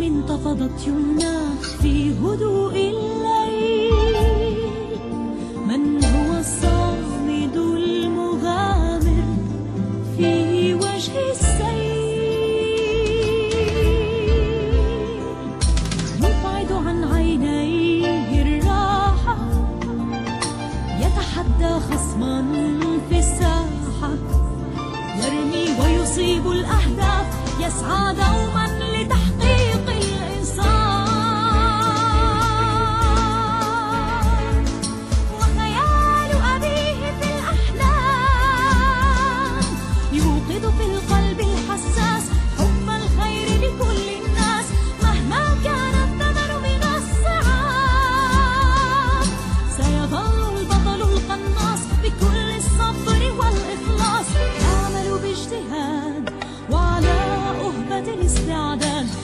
انخفضت يمناه في هدوء الليل. من هو الصامد المغامر في وجه السيل؟ يبعد عن عينيه الراحة يتحدى خصما في الساحة. يرمي ويصيب الأهداف يسعى دوما 我的。